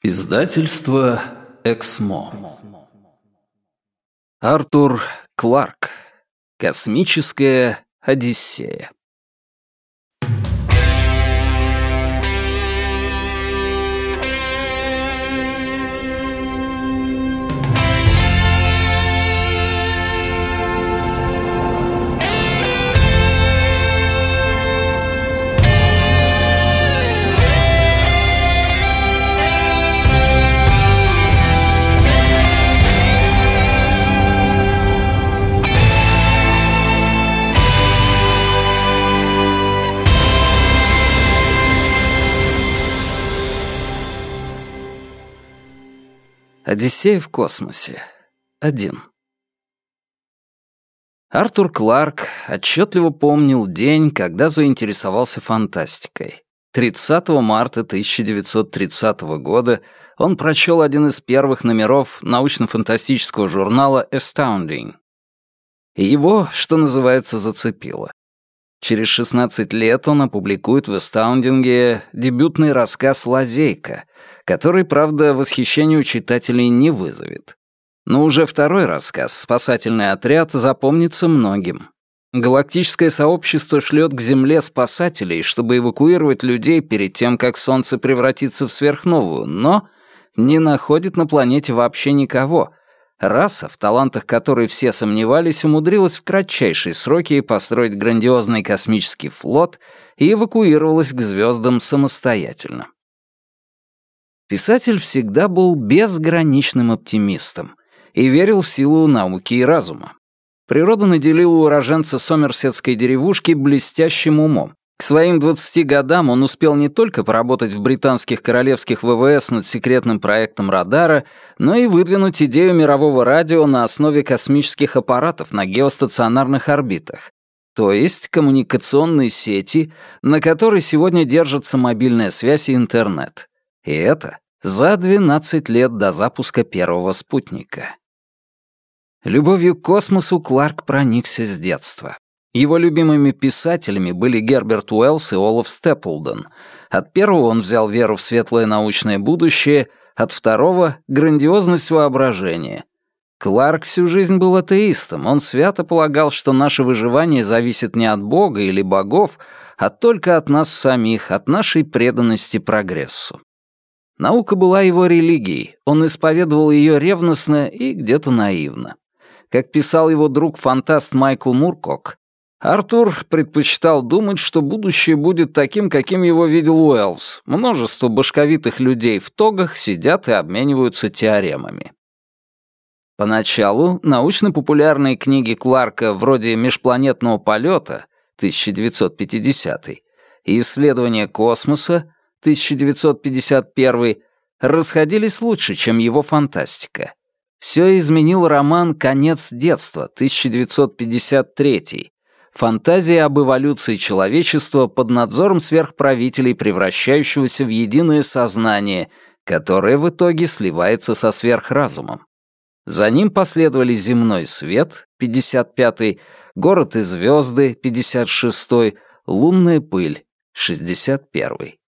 Издательство «Эксмо». Артур Кларк. Космическая Одиссея. Одиссея в космосе. Один. Артур Кларк отчетливо помнил день, когда заинтересовался фантастикой. 30 марта 1930 года он прочел один из первых номеров научно-фантастического журнала Astounding. И его, что называется, зацепило. Через 16 лет он опубликует в Astounding дебютный рассказ «Лазейка», который, правда, восхищение у читателей не вызовет. Но уже второй рассказ «Спасательный отряд» запомнится многим. Галактическое сообщество шлет к Земле спасателей, чтобы эвакуировать людей перед тем, как Солнце превратится в сверхновую, но не находит на планете вообще никого. Раса, в талантах которой все сомневались, умудрилась в кратчайшие сроки построить грандиозный космический флот и эвакуировалась к звездам самостоятельно. Писатель всегда был безграничным оптимистом и верил в силу науки и разума. Природа наделила уроженца сомерсетской деревушки блестящим умом. К своим 20 годам он успел не только поработать в британских королевских ВВС над секретным проектом радара, но и выдвинуть идею мирового радио на основе космических аппаратов на геостационарных орбитах, то есть коммуникационной сети, на которой сегодня держится мобильная связь и интернет. И это за 12 лет до запуска первого спутника. Любовью к космосу Кларк проникся с детства. Его любимыми писателями были Герберт Уэллс и Олаф Степлден. От первого он взял веру в светлое научное будущее, от второго — грандиозность воображения. Кларк всю жизнь был атеистом. Он свято полагал, что наше выживание зависит не от Бога или богов, а только от нас самих, от нашей преданности прогрессу. Наука была его религией, он исповедовал ее ревностно и где-то наивно. Как писал его друг-фантаст Майкл Муркок, Артур предпочитал думать, что будущее будет таким, каким его видел Уэллс. Множество башковитых людей в тогах сидят и обмениваются теоремами. Поначалу научно-популярные книги Кларка вроде «Межпланетного полета» 1950 и «Исследование космоса» 1951 расходились лучше, чем его фантастика. Все изменил роман «Конец детства» 1953 Фантазия об эволюции человечества под надзором сверхправителей, превращающегося в единое сознание, которое в итоге сливается со сверхразумом. За ним последовали «Земной свет» 55 «Город и звезды» 56 «Лунная пыль» 61 к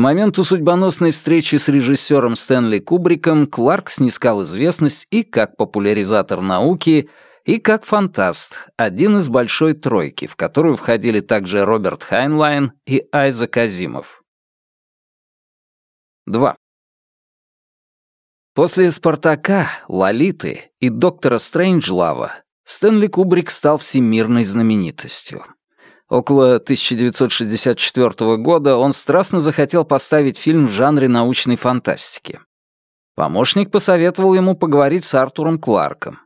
моменту судьбоносной встречи с режиссером Стэнли Кубриком Кларк снискал известность и как популяризатор науки, и как фантаст, один из большой тройки, в которую входили также Роберт Хайнлайн и Айзек Азимов. 2. После «Спартака», «Лолиты» и «Доктора Стрэнджлава» Стэнли Кубрик стал всемирной знаменитостью. Около 1964 года он страстно захотел поставить фильм в жанре научной фантастики. Помощник посоветовал ему поговорить с Артуром Кларком.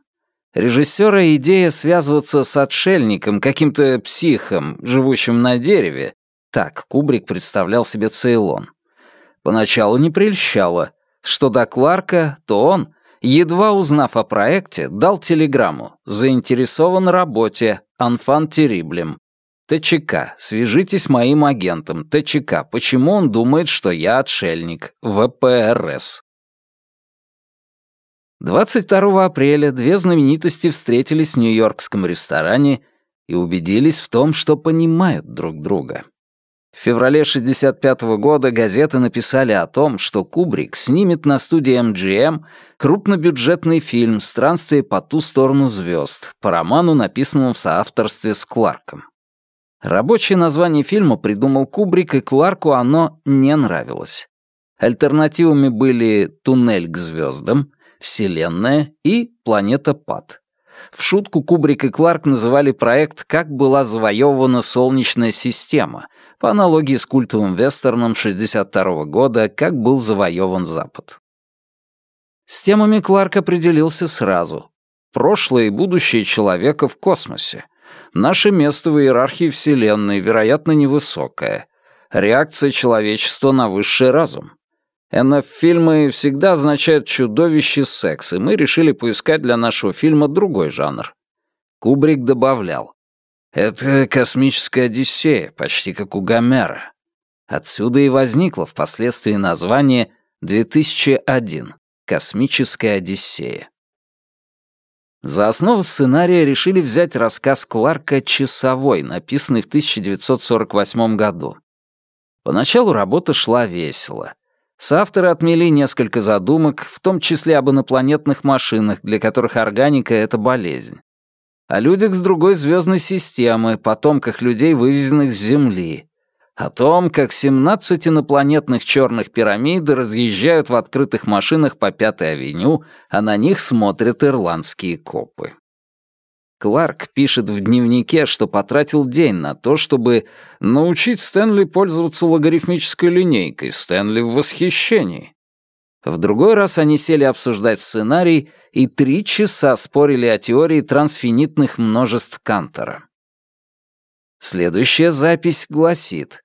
Режиссера идея связываться с отшельником, каким-то психом, живущим на дереве, так Кубрик представлял себе Цейлон. Поначалу не прельщало. Что до Кларка, то он, едва узнав о проекте, дал телеграмму «Заинтересован работе, анфан териблем», ТЧК, свяжитесь моим агентом. ТЧК, почему он думает, что я отшельник? ВПРС. 22 апреля две знаменитости встретились в нью-йоркском ресторане и убедились в том, что понимают друг друга. В феврале 1965 года газеты написали о том, что Кубрик снимет на студии MGM крупнобюджетный фильм «Странствие по ту сторону звезд» по роману, написанному в соавторстве с Кларком. Рабочее название фильма придумал Кубрик, и Кларку оно не нравилось. Альтернативами были «Туннель к звездам», «Вселенная» и «Планета Пад». В шутку Кубрик и Кларк называли проект «Как была завоевана Солнечная система», по аналогии с культовым вестерном 62 года «Как был завоеван Запад». С темами Кларк определился сразу. Прошлое и будущее человека в космосе. Наше место в иерархии Вселенной, вероятно, невысокое. Реакция человечества на высший разум. НФ-фильмы всегда означают чудовище секс, и мы решили поискать для нашего фильма другой жанр. Кубрик добавлял. Это космическая Одиссея, почти как у Гомера. Отсюда и возникло впоследствии название 2001 «Космическая Одиссея». За основу сценария решили взять рассказ Кларка «Часовой», написанный в 1948 году. Поначалу работа шла весело. Соавторы отмели несколько задумок, в том числе об инопланетных машинах, для которых органика — это болезнь о людях с другой звездной системы, потомках людей, вывезенных с Земли, о том, как 17 инопланетных черных пирамид разъезжают в открытых машинах по Пятой авеню, а на них смотрят ирландские копы. Кларк пишет в дневнике, что потратил день на то, чтобы научить Стэнли пользоваться логарифмической линейкой. Стэнли в восхищении. В другой раз они сели обсуждать сценарий и три часа спорили о теории трансфинитных множеств Кантора. Следующая запись гласит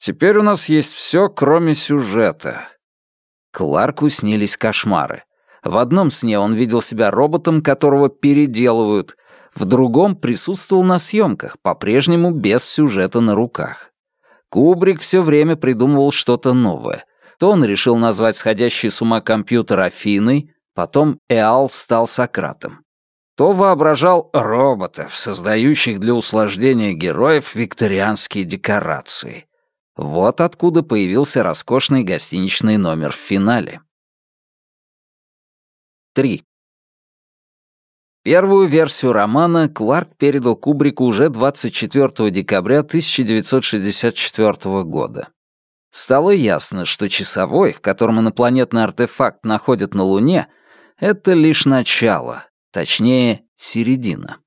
«Теперь у нас есть все, кроме сюжета». Кларку снились кошмары. В одном сне он видел себя роботом, которого переделывают, в другом присутствовал на съемках, по-прежнему без сюжета на руках. Кубрик все время придумывал что-то новое. То он решил назвать сходящий с ума компьютер Афиной, Потом Эал стал Сократом. То воображал роботов, создающих для усложнения героев викторианские декорации. Вот откуда появился роскошный гостиничный номер в финале. 3. Первую версию романа Кларк передал Кубрику уже 24 декабря 1964 года. Стало ясно, что часовой, в котором инопланетный артефакт находят на Луне — это лишь начало, точнее, середина.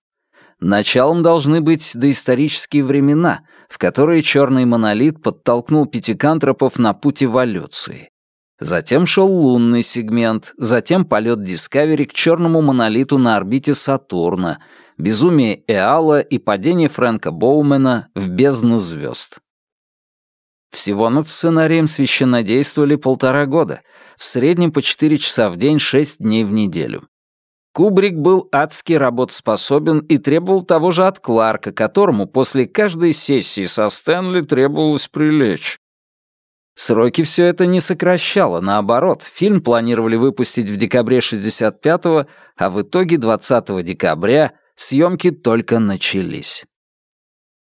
Началом должны быть доисторические времена, в которые черный монолит подтолкнул пятикантропов на путь эволюции. Затем шел лунный сегмент, затем полет Дискавери к черному монолиту на орбите Сатурна, безумие Эала и падение Фрэнка Боумена в бездну звезд. Всего над сценарием священнодействовали полтора года, в среднем по 4 часа в день 6 дней в неделю. Кубрик был адски работоспособен и требовал того же от Кларка, которому после каждой сессии со Стэнли требовалось прилечь. Сроки все это не сокращало, наоборот, фильм планировали выпустить в декабре 65-го, а в итоге 20 декабря съемки только начались.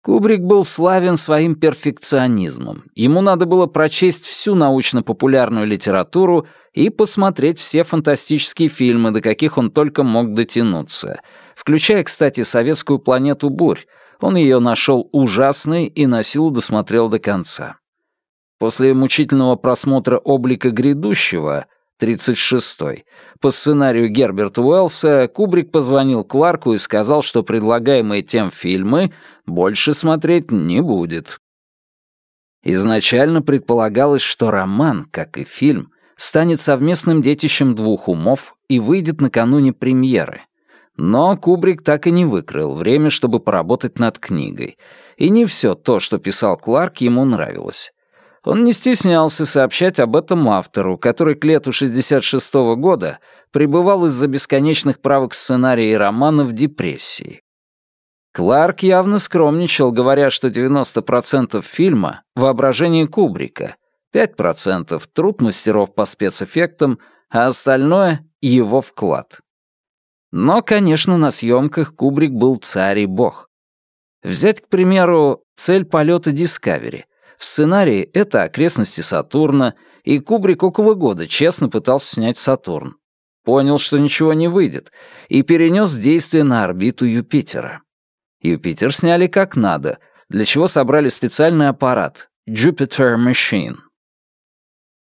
Кубрик был славен своим перфекционизмом. Ему надо было прочесть всю научно-популярную литературу и посмотреть все фантастические фильмы, до каких он только мог дотянуться, включая, кстати, «Советскую планету бурь». Он ее нашел ужасной и на силу досмотрел до конца. После мучительного просмотра «Облика грядущего» 36-й. По сценарию Герберта Уэллса Кубрик позвонил Кларку и сказал, что предлагаемые тем фильмы больше смотреть не будет. Изначально предполагалось, что роман, как и фильм, станет совместным детищем двух умов и выйдет накануне премьеры. Но Кубрик так и не выкрыл время, чтобы поработать над книгой. И не все то, что писал Кларк, ему нравилось. Он не стеснялся сообщать об этом автору, который к лету 66 -го года пребывал из-за бесконечных правок сценария и романа в депрессии. Кларк явно скромничал, говоря, что 90% фильма — воображение Кубрика, 5% — труд мастеров по спецэффектам, а остальное — его вклад. Но, конечно, на съемках Кубрик был царь и бог. Взять, к примеру, цель полета в В сценарии это окрестности Сатурна, и Кубрик около года честно пытался снять Сатурн. Понял, что ничего не выйдет, и перенес действие на орбиту Юпитера. Юпитер сняли как надо, для чего собрали специальный аппарат — Jupiter Machine.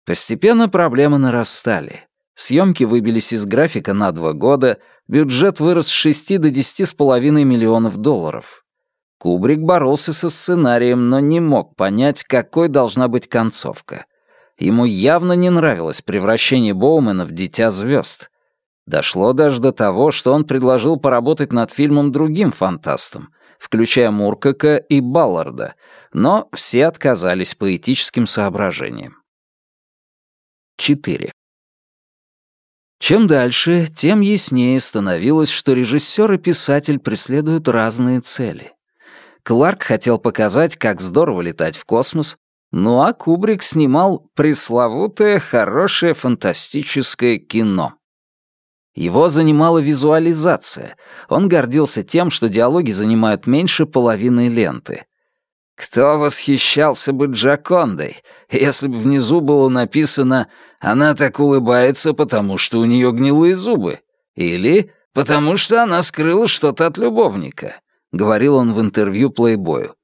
Постепенно проблемы нарастали. Съемки выбились из графика на два года, бюджет вырос с 6 до 10,5 миллионов долларов. Кубрик боролся со сценарием, но не мог понять, какой должна быть концовка. Ему явно не нравилось превращение Боумена в «Дитя звезд». Дошло даже до того, что он предложил поработать над фильмом другим фантастам, включая Муркака и Балларда, но все отказались по этическим соображениям. 4. Чем дальше, тем яснее становилось, что режиссер и писатель преследуют разные цели. Кларк хотел показать, как здорово летать в космос, ну а Кубрик снимал пресловутое хорошее фантастическое кино. Его занимала визуализация. Он гордился тем, что диалоги занимают меньше половины ленты. Кто восхищался бы Джакондой, если бы внизу было написано «Она так улыбается, потому что у нее гнилые зубы» или «Потому что она скрыла что-то от любовника», — говорил он в интервью плейбою.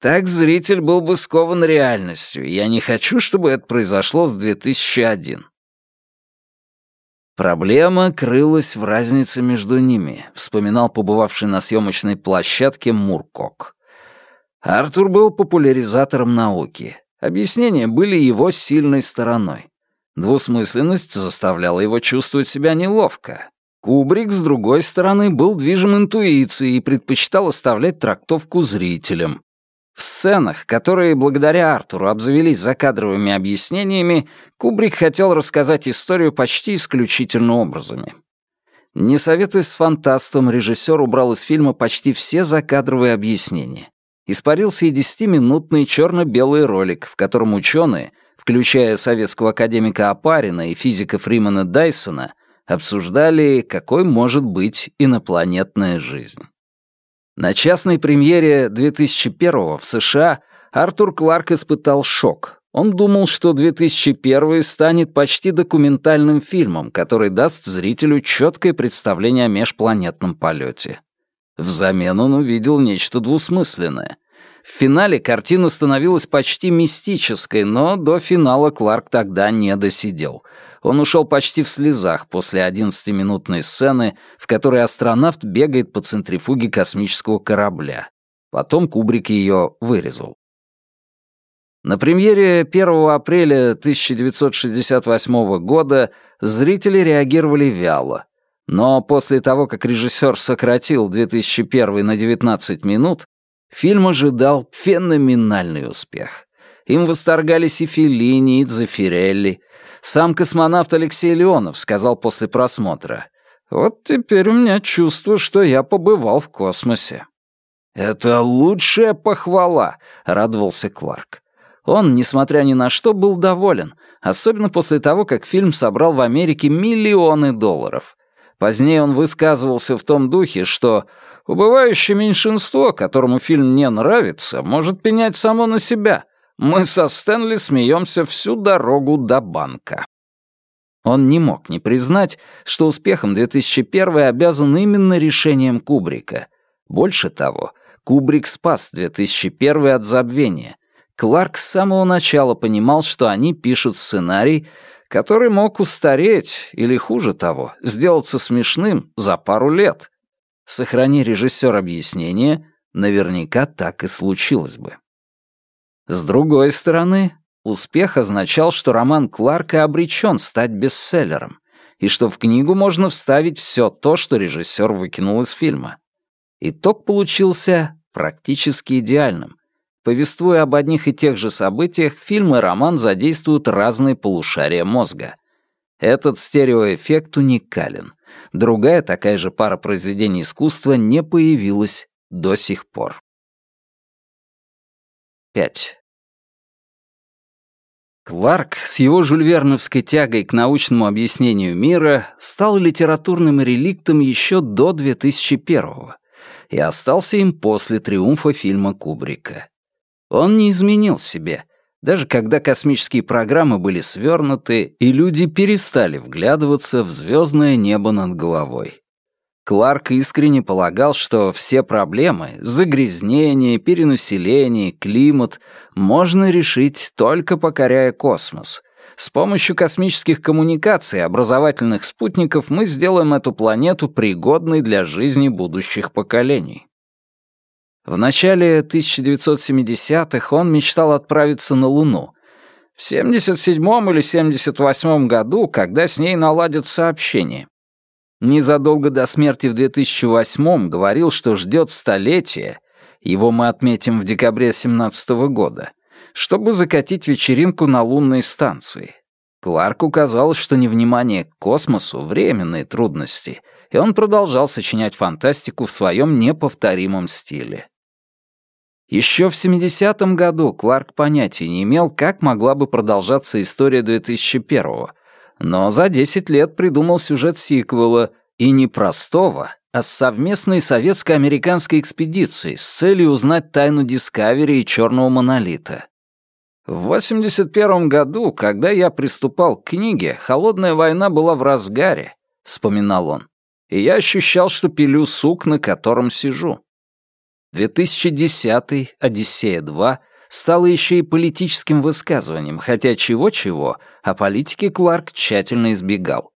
Так зритель был бы скован реальностью, я не хочу, чтобы это произошло с 2001. Проблема крылась в разнице между ними, вспоминал побывавший на съемочной площадке Муркок. Артур был популяризатором науки. Объяснения были его сильной стороной. Двусмысленность заставляла его чувствовать себя неловко. Кубрик, с другой стороны, был движим интуицией и предпочитал оставлять трактовку зрителям. В сценах, которые благодаря Артуру обзавелись закадровыми объяснениями, Кубрик хотел рассказать историю почти исключительно образами. Не советуясь с фантастом, режиссер убрал из фильма почти все закадровые объяснения испарился и десятиминутный черно-белый ролик, в котором ученые, включая советского академика Апарина и физика Фримана Дайсона, обсуждали, какой может быть инопланетная жизнь. На частной премьере 2001 в США Артур Кларк испытал шок. Он думал, что 2001 станет почти документальным фильмом, который даст зрителю четкое представление о межпланетном полете. Взамен он увидел нечто двусмысленное. В финале картина становилась почти мистической, но до финала Кларк тогда не досидел. Он ушел почти в слезах после 11-минутной сцены, в которой астронавт бегает по центрифуге космического корабля. Потом Кубрик ее вырезал. На премьере 1 апреля 1968 года зрители реагировали вяло. Но после того, как режиссер сократил 2001 на 19 минут, фильм ожидал феноменальный успех. Им восторгались и Феллини, и Дзефирелли. Сам космонавт Алексей Леонов сказал после просмотра, «Вот теперь у меня чувство, что я побывал в космосе». «Это лучшая похвала», — радовался Кларк. Он, несмотря ни на что, был доволен, особенно после того, как фильм собрал в Америке миллионы долларов. Позднее он высказывался в том духе, что убывающее меньшинство, которому фильм не нравится, может пенять само на себя. Мы со Стэнли смеемся всю дорогу до банка. Он не мог не признать, что успехом 2001 обязан именно решением Кубрика. Больше того, Кубрик спас 2001 от забвения. Кларк с самого начала понимал, что они пишут сценарий, который мог устареть или, хуже того, сделаться смешным за пару лет. Сохрани режиссер объяснение, наверняка так и случилось бы. С другой стороны, успех означал, что роман Кларка обречен стать бестселлером, и что в книгу можно вставить все то, что режиссер выкинул из фильма. Итог получился практически идеальным. Повествуя об одних и тех же событиях, фильм и роман задействуют разные полушария мозга. Этот стереоэффект уникален. Другая такая же пара произведений искусства не появилась до сих пор. 5. Кларк с его жульверновской тягой к научному объяснению мира стал литературным реликтом еще до 2001 и остался им после триумфа фильма Кубрика. Он не изменил себе, даже когда космические программы были свернуты, и люди перестали вглядываться в звездное небо над головой. Кларк искренне полагал, что все проблемы — загрязнение, перенаселение, климат — можно решить только покоряя космос. С помощью космических коммуникаций и образовательных спутников мы сделаем эту планету пригодной для жизни будущих поколений. В начале 1970-х он мечтал отправиться на Луну. В 77-м или 78-м году, когда с ней наладят сообщение. Незадолго до смерти в 2008-м говорил, что ждет столетие, его мы отметим в декабре 17 -го года, чтобы закатить вечеринку на лунной станции. Кларку казалось, что невнимание к космосу — временные трудности, и он продолжал сочинять фантастику в своем неповторимом стиле. Еще в 70-м году Кларк понятия не имел, как могла бы продолжаться история 2001-го, но за 10 лет придумал сюжет сиквела, и не простого, а с совместной советско-американской экспедицией с целью узнать тайну Дискавери и Черного Монолита. В 81 году, когда я приступал к книге, холодная война была в разгаре, вспоминал он, и я ощущал, что пилю сук, на котором сижу. 2010 «Одиссея-2» стало еще и политическим высказыванием, хотя чего-чего, а политики Кларк тщательно избегал.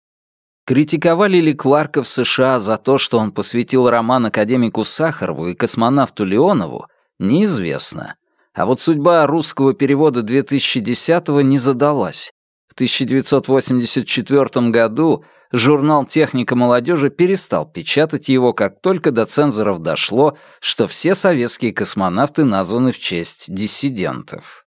Критиковали ли Кларка в США за то, что он посвятил роман академику Сахарову и космонавту Леонову, неизвестно. А вот судьба русского перевода 2010-го не задалась. В 1984 году журнал «Техника молодежи» перестал печатать его, как только до цензоров дошло, что все советские космонавты названы в честь диссидентов.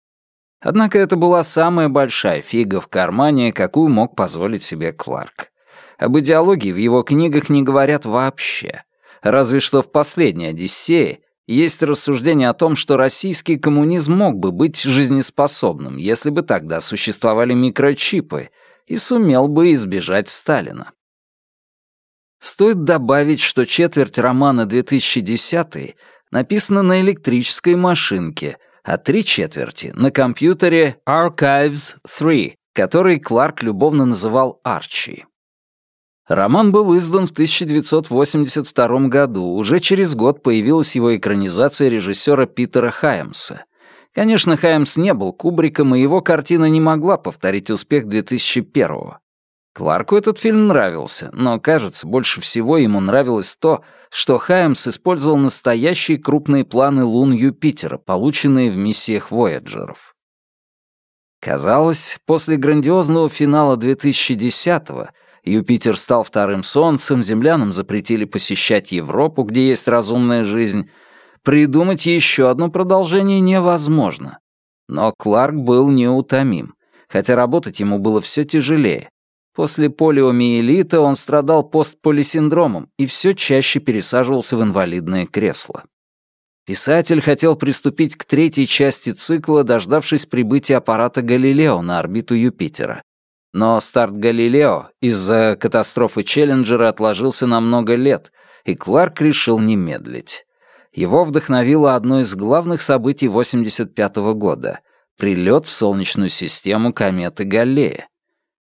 Однако это была самая большая фига в кармане, какую мог позволить себе Кларк. Об идеологии в его книгах не говорят вообще. Разве что в последней «Одиссее» есть рассуждение о том, что российский коммунизм мог бы быть жизнеспособным, если бы тогда существовали микрочипы — и сумел бы избежать Сталина. Стоит добавить, что четверть романа 2010 написана на электрической машинке, а три четверти — на компьютере Archives 3, который Кларк любовно называл Арчи. Роман был издан в 1982 году, уже через год появилась его экранизация режиссера Питера Хаймса. Конечно, Хаймс не был Кубриком, и его картина не могла повторить успех 2001-го. Кларку этот фильм нравился, но, кажется, больше всего ему нравилось то, что Хаймс использовал настоящие крупные планы лун Юпитера, полученные в миссиях Вояджеров. Казалось, после грандиозного финала 2010-го Юпитер стал вторым солнцем, землянам запретили посещать Европу, где есть разумная жизнь, Придумать еще одно продолжение невозможно. Но Кларк был неутомим, хотя работать ему было все тяжелее. После полиомиелита он страдал постполисиндромом и все чаще пересаживался в инвалидное кресло. Писатель хотел приступить к третьей части цикла, дождавшись прибытия аппарата Галилео на орбиту Юпитера. Но старт Галилео из-за катастрофы Челленджера отложился на много лет, и Кларк решил не медлить. Его вдохновило одно из главных событий 85 -го года — прилет в Солнечную систему кометы Галлея.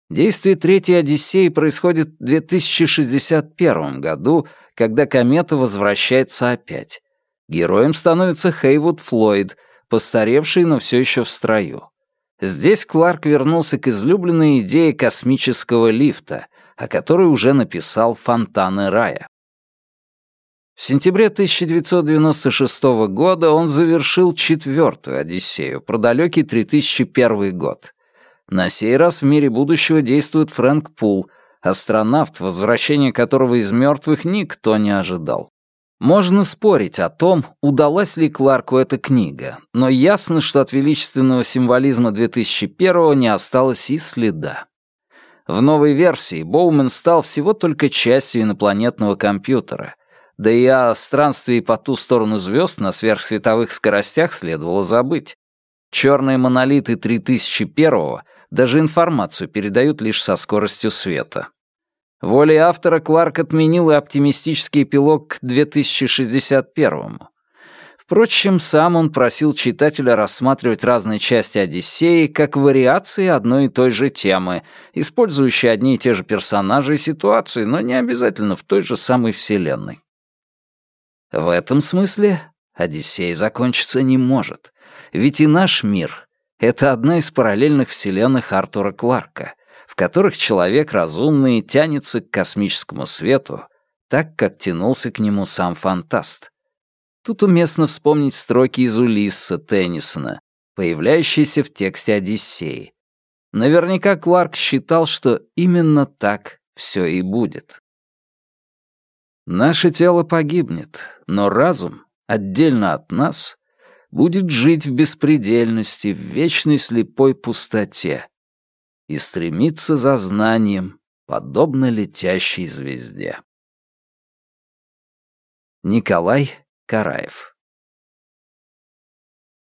Действие Третьей Одиссеи происходит в 2061 году, когда комета возвращается опять. Героем становится Хейвуд Флойд, постаревший, но все еще в строю. Здесь Кларк вернулся к излюбленной идее космического лифта, о которой уже написал «Фонтаны рая». В сентябре 1996 года он завершил четвертую «Одиссею» про далекий 3001 год. На сей раз в мире будущего действует Фрэнк Пул, астронавт, возвращение которого из мертвых никто не ожидал. Можно спорить о том, удалась ли Кларку эта книга, но ясно, что от величественного символизма 2001 не осталось и следа. В новой версии Боумен стал всего только частью инопланетного компьютера, да и о странствии по ту сторону звезд на сверхсветовых скоростях следовало забыть. Черные монолиты 3001-го даже информацию передают лишь со скоростью света. Волей автора Кларк отменил и оптимистический эпилог к 2061-му. В Впрочем, сам он просил читателя рассматривать разные части «Одиссеи» как вариации одной и той же темы, использующие одни и те же персонажи и ситуации, но не обязательно в той же самой вселенной. В этом смысле «Одиссей» закончиться не может, ведь и наш мир — это одна из параллельных вселенных Артура Кларка, в которых человек разумный тянется к космическому свету, так как тянулся к нему сам фантаст — Тут уместно вспомнить строки из Улисса Теннисона, появляющиеся в тексте «Одиссеи». Наверняка Кларк считал, что именно так все и будет. Наше тело погибнет, но разум, отдельно от нас, будет жить в беспредельности, в вечной слепой пустоте и стремиться за знанием, подобно летящей звезде. Николай Караев